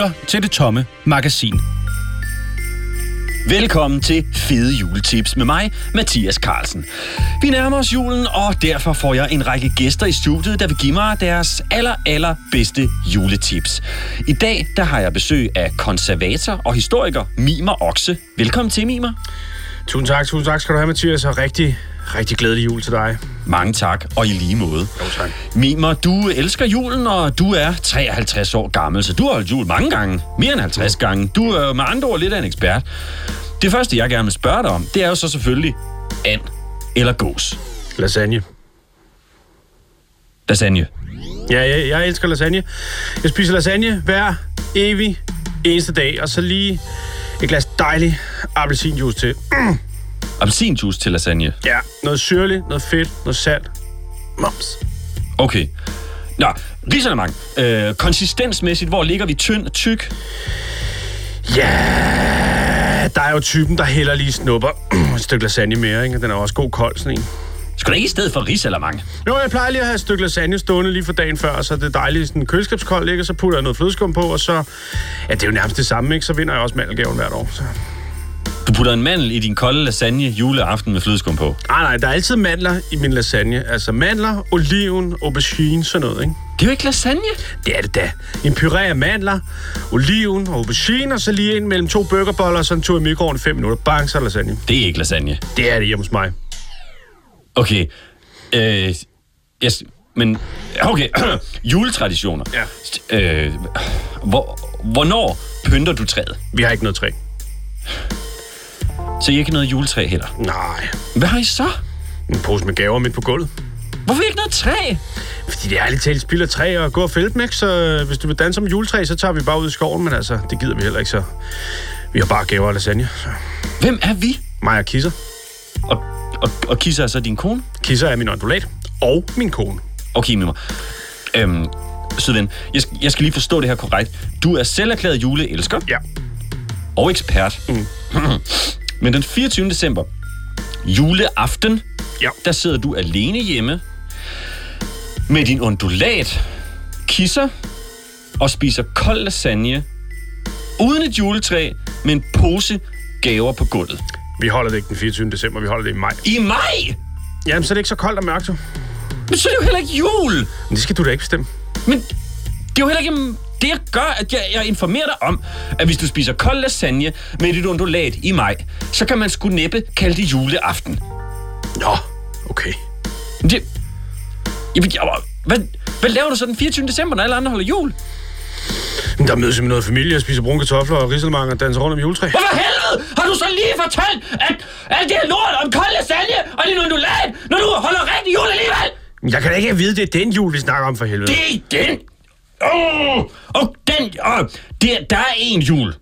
lytter til Det Tomme Magasin. Velkommen til Fede Juletips med mig, Mathias Carlsen. Vi nærmer os julen, og derfor får jeg en række gæster i studiet, der vil give mig deres aller, aller bedste juletips. I dag der har jeg besøg af konservator og historiker Mimer Okse. Velkommen til, Mimer. Tusind tak, tusind tak skal du have, Mathias, og rigtig, rigtig glædelig jul til dig. Mange tak, og i lige måde. Jo, tak. Mimer, du elsker julen, og du er 53 år gammel, så du har holdt jul mange gange. Mere end 50 gange. Du er med andre ord lidt af en ekspert. Det første, jeg gerne vil spørge dig om, det er jo så selvfølgelig and eller gås. Lasagne. Lasagne. Ja, jeg, jeg elsker lasagne. Jeg spiser lasagne hver evig eneste dag, og så lige et glas dejlig appelsinjuice til. Appelsinjuice til lasagne. Ja, noget syrligt, noget fedt, noget salt. Mums. Okay. Nå, risalemang. Øh, konsistensmæssigt, hvor ligger vi tynd og tyk? Ja, der er jo typen, der heller lige snupper et stykke lasagne mere, ikke? Den er også god kold, sådan en. Skal du ikke i stedet for risalemang? Jo, jeg plejer lige at have et stykke lasagne stående lige for dagen før, så det er dejligt sådan køleskabskold? Og så putter jeg noget flødeskum på, og så... Ja, det er jo nærmest det samme, ikke? Så vinder jeg også mandelgaven hvert år. Så. Du putter en mandel i din kolde lasagne juleaften med flødeskum på. Nej, nej, der er altid mandler i min lasagne. Altså mandler, oliven, aubergine, sådan noget, ikke? Det er jo ikke lasagne. Det er det da. En puré af mandler, oliven og aubergine, og så lige ind mellem to burgerboller, og så en tur i mikroovnen i fem minutter. Bang, så er lasagne. Det er ikke lasagne. Det er det hjemme hos mig. Okay. Øh, yes, men okay. Juletraditioner. Ja. Øh, hvor, hvornår pynter du træet? Vi har ikke noget træ. Så I ikke noget juletræ heller. Nej. Hvad har I så? En pose med gaver midt på gulvet. Hvorfor ikke noget træ? Fordi det er ærligt talt spild af træ og gå og fælde dem, ikke? Så hvis du vil danse om juletræ, så tager vi bare ud i skoven, men altså, det gider vi heller ikke, så vi har bare gaver og lasagne. Så. Hvem er vi? Mig og Kisser. Og, og, og Kisser er så din kone? Kisser er min ondulat og min kone. Okay, Mimmer. Øhm, sødven, jeg, skal- jeg skal lige forstå det her korrekt. Du er selv erklæret juleelsker Ja. og ekspert. Mm. Men den 24. december, juleaften, Ja. der sidder du alene hjemme med din undulat, kisser og spiser kold lasagne uden et juletræ med en pose gaver på gulvet. Vi holder det ikke den 24. december, vi holder det i maj. I maj! Jamen, så er det ikke så koldt og mørkt, jo. Men så er det jo heller ikke jul! Men det skal du da ikke bestemme. Men det er jo heller ikke det, gør, at jeg, jeg informerer dig om, at hvis du spiser kold lasagne med dit undulat i maj, så kan man sgu næppe kalde det juleaften. Nå, okay. Det, jeg, jeg, hvad, hvad laver du så den 24. december, når alle andre holder jul? Men der mødes vi med noget familie og spiser brune kartofler og risalemang og danser rundt om juletræ. Hvorfor helvede har du så lige fortalt, at alt det her lort om kold lasagne og din undulat, når du holder rigtig jul alligevel? Jeg kan da ikke vide, det er den jul, vi snakker om for helvede. Det er den. Oh, og den, oh, det, der er en jul.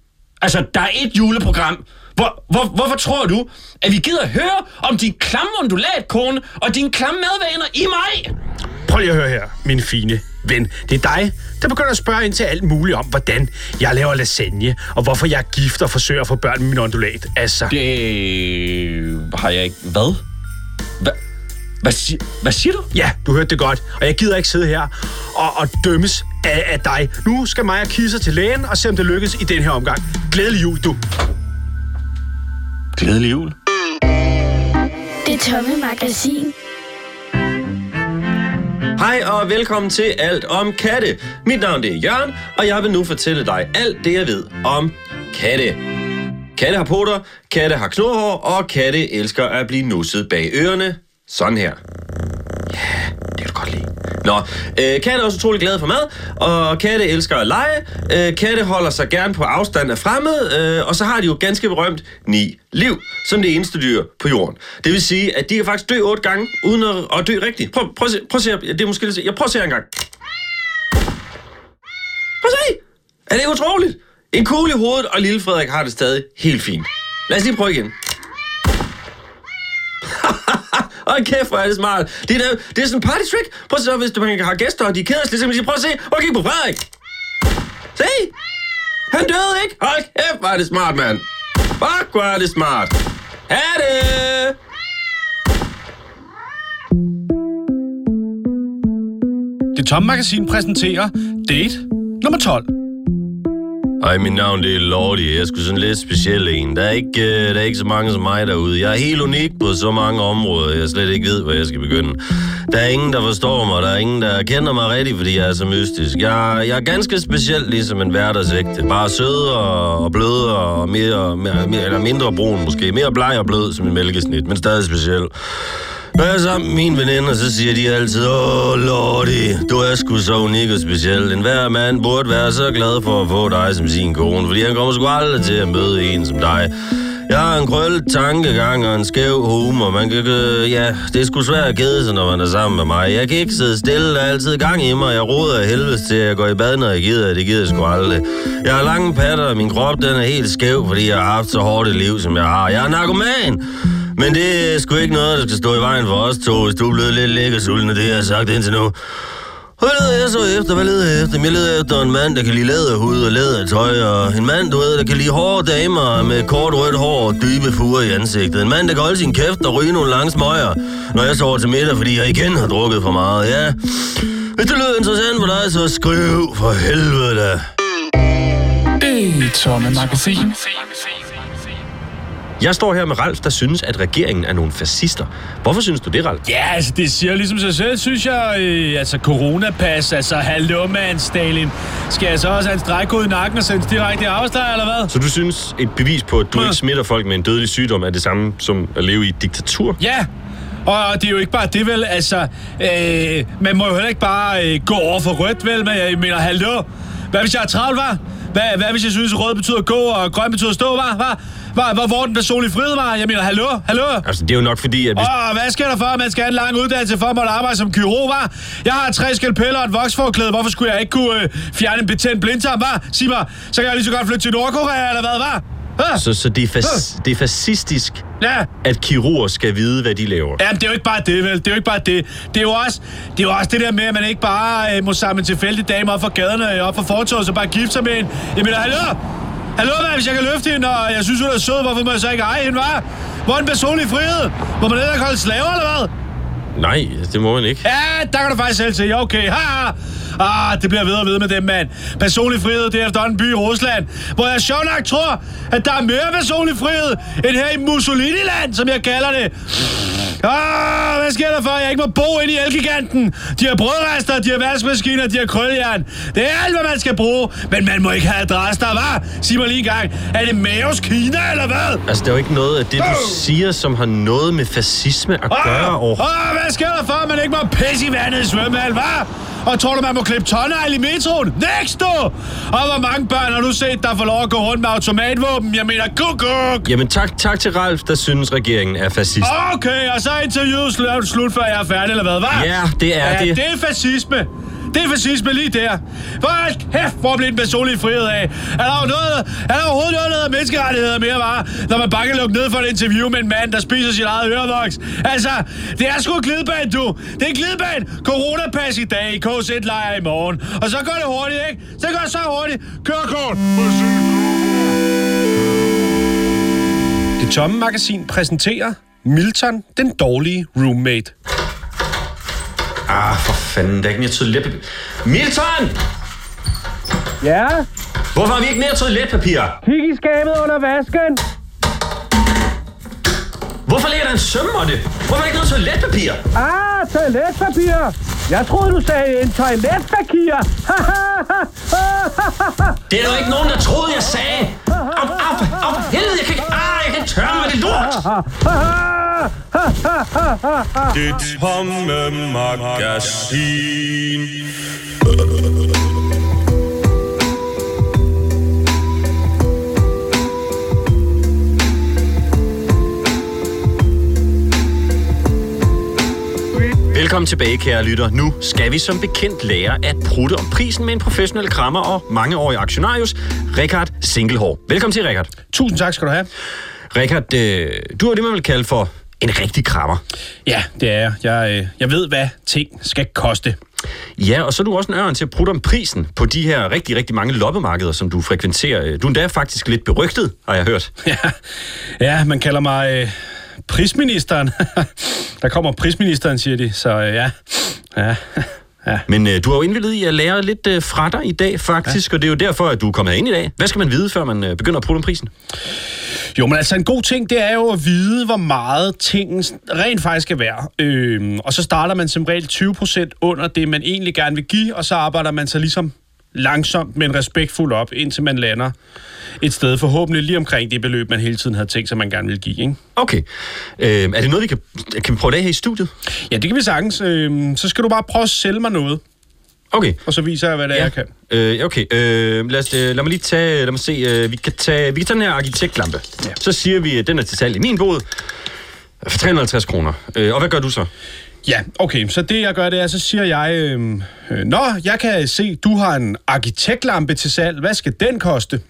Altså, der er et juleprogram. Hvor, hvor, hvorfor tror du, at vi gider høre om din klamme undulatkone og dine klamme madvaner i mig? Prøv lige at høre her, min fine ven. Det er dig, der begynder at spørge ind til alt muligt om, hvordan jeg laver lasagne, og hvorfor jeg er gift og forsøger at få børn med min ondulat. Altså, Det har jeg ikke... Hvad? Hvad, hvad, siger, hvad siger du? ja, du hørte det godt, og jeg gider ikke sidde her og, og dømmes af, af dig. Nu skal mig og Kisser til lægen og se, om det lykkes i den her omgang. Glædelig jul, du. Glædelig jul. Det tomme magasin. Hej og velkommen til Alt om katte. Mit navn det er Jørgen, og jeg vil nu fortælle dig alt det, jeg ved om katte. Katte har poter, katte har knurhår, og katte elsker at blive nusset bag ørerne. Sådan her. Ja, det kan du godt lide. Nå, øh, katte er også utrolig glade for mad, og katte elsker at lege. Øh, katte holder sig gerne på afstand af fremmed, øh, og så har de jo ganske berømt ni liv, som det eneste dyr på jorden. Det vil sige, at de kan faktisk dø otte gange, uden at, at dø rigtigt. Prøv, prøv, at se, prøv at se, det er måske lidt... Jeg prøver at se en gang. Prøv at se! Er det ikke utroligt? En kugle i hovedet, og lille Frederik har det stadig helt fint. Lad os lige prøve igen. Og kæft, hvor er det smart. Det er, det er sådan en party trick. Prøv at se, hvis du har gæster, og de keder sig lidt, så kan man sige, prøv at se, prøv at kigge på Frederik. Se! Han døde ikke. Hold kæft, hvor er det smart, mand. Fuck, hvor er det smart. Ha' det! Det Tomme Magasin præsenterer Date nummer 12. Hej, mit navn det er Lordi. Jeg skulle sådan lidt speciel en. Der er, ikke, øh, der er ikke så mange som mig derude. Jeg er helt unik på så mange områder, jeg slet ikke ved, hvor jeg skal begynde. Der er ingen, der forstår mig. Der er ingen, der kender mig rigtigt, fordi jeg er så mystisk. Jeg, jeg er ganske speciel, ligesom en hverdagsægte. Bare sød og, og blød og mere, mere, mere, eller mindre brun måske. Mere bleg og blød som en mælkesnit, men stadig speciel. Når jeg er sammen med mine veninder, så siger de altid, Åh, Lordi, du er sgu så unik og speciel. En hver mand burde være så glad for at få dig som sin kone, fordi han kommer sgu aldrig til at møde en som dig. Jeg har en krøllet tankegang og en skæv humor. Man kan, øh, ja, det er sgu svært at kede sig, når man er sammen med mig. Jeg kan ikke sidde stille, der er altid gang i mig. Jeg roder af helvede til, at jeg går i bad, når jeg gider. Det gider jeg sgu aldrig. Jeg har lange patter, og min krop den er helt skæv, fordi jeg har haft så hårdt et liv, som jeg har. Jeg er narkoman! Men det er sgu ikke noget, der skal stå i vejen for os to, hvis du er blevet lidt lækker sulten, det har jeg sagt indtil nu. Hvad leder jeg så efter? Hvad leder jeg efter? Jeg leder efter en mand, der kan lide læderhud og lædertøj, og en mand, du ved, der kan lide hårde damer med kort rødt hår og dybe fuger i ansigtet. En mand, der kan holde sin kæft og ryge nogle lange smøger, når jeg sover til middag, fordi jeg igen har drukket for meget. Ja, hvis det lyder interessant for dig, så skriv for helvede da. Det tomme magasin. Jeg står her med Ralf, der synes, at regeringen er nogle fascister. Hvorfor synes du det, Ralf? Ja, altså, det siger ligesom sig selv, synes jeg. Øh, altså, coronapas, altså, hallo man, Stalin. Skal jeg så også have en stregkode i nakken og sendes direkte i arbejdslejr, eller hvad? Så du synes, et bevis på, at du Ja. ikke smitter folk med en dødelig sygdom, er det samme som at leve i et diktatur? Ja, og det er jo ikke bare det, vel? Altså, øh, man må jo heller ikke bare øh, gå over for rødt, vel? Men jeg mener, hallo? Hvad hvis jeg er travlt, var? Hvad, hvad hvis jeg synes, at rød betyder gå, og grøn betyder stå, var? Var, var hvor er den personlige frihed, var? Jeg mener, hallo? Hallo? Altså, det er jo nok fordi, at hvis... Og hvad sker der for, at man skal have en lang uddannelse for at måtte arbejde som kirurg, var? Jeg har tre skalpeller og et voksforklæde. Hvorfor skulle jeg ikke kunne øh, fjerne en betændt blindtarm, var? Sig mig, så kan jeg lige så godt flytte til Nordkorea, eller hvad, var? Ah, Så, så det, er fas, det er fascistisk, ja. at kirurger skal vide, hvad de laver. Jamen, det er jo ikke bare det, vel? Det er jo ikke bare det. Det er jo også det, er jo også det der med, at man ikke bare øh, må samle tilfældige damer op for gaderne og op for fortoget, så bare gifte sig med en. Jeg mener, hallo? Hallo, hvad, hvis jeg kan løfte hende, og jeg synes, hun er sød, hvorfor må jeg så ikke eje hende, hva'? Hvor er den personlige frihed? Må man heller ikke holde slaver, eller hvad? Nej, det må man ikke. Ja, der kan du faktisk selv se. Ja, okay. Ha! Ah, det bliver ved og ved med dem, mand. Personlig frihed, det er efterhånden en by i Rusland, hvor jeg sjovt nok tror, at der er mere personlig frihed, end her i Mussolini-land, som jeg kalder det. Ah, hvad sker der for, jeg ikke må bo inde i Elgiganten? De har brødrester, de har vaskemaskiner, de har krøllejern. Det er alt, hvad man skal bruge, men man må ikke have adresse der, hva'? Sig mig lige en gang, er det Maos Kina, eller hvad? Altså, der er jo ikke noget af det, du siger, som har noget med fascisme at gøre over. Ah, hvad sker der for, at man ikke må pisse i vandet i svømmehal, hva'? Og tror du, man må klippe tonnejl i metroen? Næst du! Og hvor mange børn har du set, der får lov at gå rundt med automatvåben? Jeg mener, kukuk! Jamen, tak, tak til Ralf, der synes, regeringen er fascist. Okay, og så er interviewet slut, slut, før jeg er færdig, eller hvad, hva'? Ja, det er ja, det. det er fascisme. Det er fascisme lige der. Hvor kæft, hvor bliver den personlige frihed af? Er der, noget, er der overhovedet noget, der hedder menneskerettigheder mere, var? Når man bare kan lukke ned for et interview med en mand, der spiser sit eget ørevoks. Altså, det er sgu en glidebane, du. Det er glidebane. Coronapas i dag, KZ-lejr i morgen. Og så går det hurtigt, ikke? Så går det så hurtigt. Kørekort. Det tomme magasin præsenterer Milton, den dårlige roommate. Fanden, der er ikke mere toiletpapir. Milton! Ja, Hvorfor har vi ikke mere toiletpapir? kig i skabet under vasken. Hvorfor ligger der en sømmåtte? Hvorfor er der ikke noget toiletpapir? Ah, toiletpapir. Jeg troede, du sagde en toiletpapir. Det er der jo ikke nogen, der troede, jeg sagde. For- au, for helvede, jeg kan ikke... Ah, jeg kan ikke tørre mig, det lort. Det tomme magasin. Velkommen tilbage, kære lytter. Nu skal vi som bekendt lære at prutte om prisen med en professionel krammer og mangeårig aktionarius, Richard Singlehår. Velkommen til, Richard. Tusind tak skal du have. Richard, øh, du er det, man vil kalde for en rigtig krammer. Ja, det er jeg. Jeg, øh, jeg ved, hvad ting skal koste. Ja, og så er du også en ørn til at prutte om prisen på de her rigtig, rigtig mange loppemarkeder, som du frekventerer. Du er endda faktisk lidt berygtet, har jeg hørt. Ja, ja man kalder mig øh, prisministeren. Der kommer prisministeren, siger de. Så øh, ja, ja. Ja. Men øh, du har jo indvildet i at lære lidt øh, fra dig i dag, faktisk, ja. og det er jo derfor, at du er kommet ind i dag. Hvad skal man vide, før man øh, begynder at prutte om prisen? Jo, men altså en god ting, det er jo at vide, hvor meget tingen rent faktisk er værd. Øhm, og så starter man som regel 20% under det, man egentlig gerne vil give, og så arbejder man sig ligesom langsomt, men respektfuldt op, indtil man lander et sted, forhåbentlig lige omkring det beløb, man hele tiden havde tænkt sig, man gerne vil give. Ikke? Okay. Øh, er det noget, vi kan, kan vi prøve det her i studiet? Ja, det kan vi sagtens. Øhm, så skal du bare prøve at sælge mig noget, Okay. og så viser jeg, hvad det er, jeg kan. Øh, okay, øh, lad, os, øh, lad mig lige tage, lad mig se, øh, vi, kan tage, vi kan tage den her arkitektlampe. Ja. Så siger vi, at den er til salg i min bod for 350 kroner. Øh, og hvad gør du så? Ja, okay. Så det, jeg gør, det er, så siger jeg, øhm, øh, Nå, jeg kan se, du har en arkitektlampe til salg. Hvad skal den koste?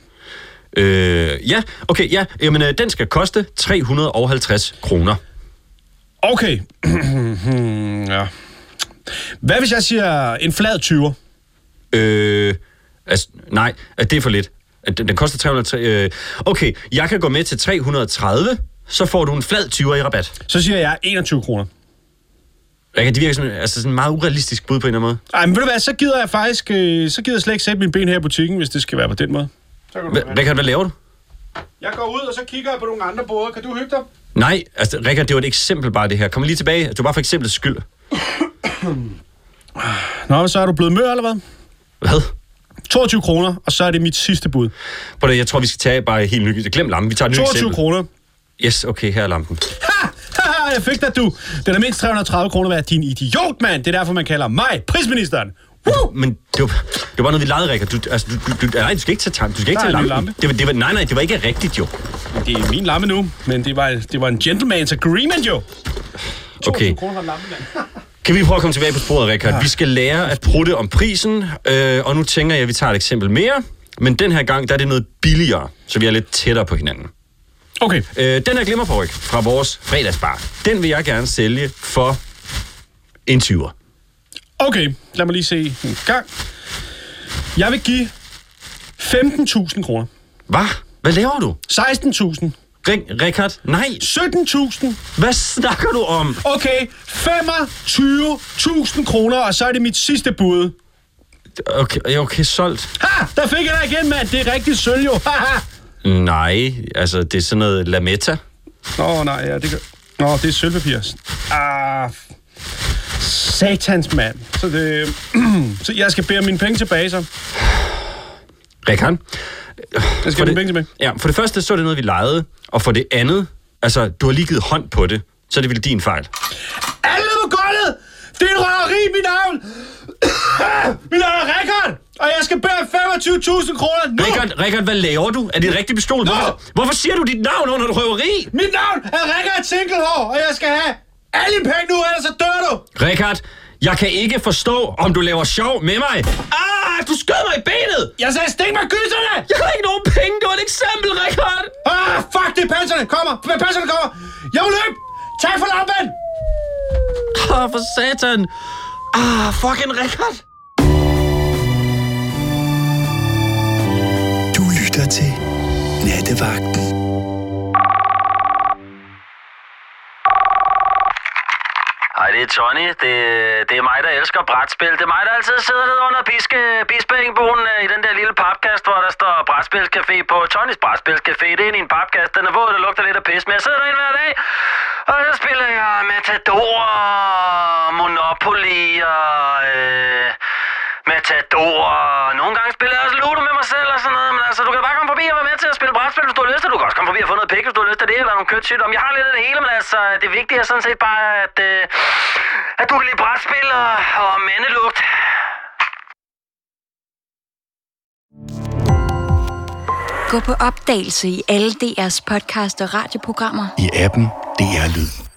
Øh, ja, okay, ja, jamen øh, den skal koste 350 kroner. Okay. ja. Hvad hvis jeg siger en flad 20'er? Øh, altså, nej, det er for lidt. Den, den koster 300... Øh, okay, jeg kan gå med til 330, så får du en flad 20'er i rabat. Så siger jeg 21 kroner. Rikke, det virker som altså, sådan en meget urealistisk bud på en eller anden Ej, men ved du hvad, så gider jeg faktisk, øh, så gider jeg slet ikke sætte mine ben her i butikken, hvis det skal være på den måde. Så kan du måde. Hva- Hvad, kan, hvad laver du? Jeg går ud, og så kigger jeg på nogle andre både. Kan du hygge dig? Nej, altså, Rikke, det var et eksempel bare det her. Kom lige tilbage. Det var bare for eksemplets skyld. Nå, så er du blevet mør, eller hvad? Hvad? 22 kroner, og så er det mit sidste bud. Prøv det, jeg tror, vi skal tage bare helt nyt. Glem lampen. Vi tager et nyt 22 eksempel. kroner. Yes, okay, her er lampen. Ha! Jeg fik dig, du. Den er mindst 330 kroner værd. Din idiot, mand. Det er derfor, man kalder mig prisministeren. Woo! Men det var, det var bare noget, vi legede, Rikke. Du, altså, du, du, du, nej, du skal ikke tage, du skal ikke tage lampen. lampe. Det var, det var, nej, nej, det var ikke rigtigt, jo. Det er min lampe nu, men det var, det var en gentleman's agreement, jo. 22 Okay. kroner for en lampe, mand. Kan vi prøve at komme tilbage på sporet, Rikard? Ja. Vi skal lære at prutte om prisen, øh, og nu tænker jeg, at vi tager et eksempel mere. Men den her gang, der er det noget billigere, så vi er lidt tættere på hinanden. Okay. Øh, den her glimmerparyk fra vores fredagsbar, den vil jeg gerne sælge for en 20'er. Okay, lad mig lige se en gang. Jeg vil give 15.000 kroner. Hvad? Hvad laver du? 16.000. Rik- Rikard? Nej. 17.000. Hvad snakker du om? Okay, 25.000 kroner, og så er det mit sidste bud. Okay, okay solgt. Ha! Der fik jeg dig igen, mand. Det er rigtig sølv, jo. Nej, altså det er sådan noget lametta. Nå, nej, ja, det kan... Nå, det er sølvpapir. Ah, satans mand. Så, det... så jeg skal bære mine penge tilbage, så. Rikard? Jeg skal For det, penge tilbage. ja, for det første, så er det noget, vi legede. Og for det andet, altså, du har lige givet hånd på det. Så er det vel din fejl. Alle på gulvet! Det er en røveri, mit navn! mit navn er Rikard, og jeg skal bære 25.000 kroner nu! Rikard, Rikard, hvad laver du? Er det en rigtig pistol? Hvorfor, hvorfor siger du dit navn under et røveri? Mit navn er Rikard Singlehår, og jeg skal have alle penge nu, ellers så dør du! Rikard, jeg kan ikke forstå, om du laver sjov med mig. Ah, du skød mig i benet! Jeg sagde, stik mig gyserne! Jeg har ikke nogen penge. Det var et eksempel, Rikard. Ah, fuck, det er panserne! Kommer! Panserne kommer! Jeg vil løbe! Tak for lampen! Ah, for satan. Ah, fucking Rikard. Du lytter til Nattevagten. Johnny. det. Det, er mig, der elsker brætspil. Det er mig, der altid sidder nede under biske, bispeengbuen øh, i den der lille papkast, hvor der står brætspilscafé på. Johnnys brætspilscafé. Det er inde i en papkast. Den er våd, der lugter lidt af pis. Men jeg sidder derinde hver dag, og så spiller jeg Matador, og Monopoly og... Øh, Matador. og Nogle gange spiller jeg også Ludo med mig selv og sådan noget. Men altså, du kan bare komme forbi og være med til at spille brætspil, hvis du har lyst til. Du kan også komme forbi og få noget pik, hvis du har lyst til det, eller nogle kødssygdomme. Jeg har lidt af det hele, men altså, det vigtige er sådan set bare, at, øh, at du kan lide brætspil og, og mandelugt. Gå på opdagelse i alle DR's podcast og radioprogrammer. I appen DR Lyd.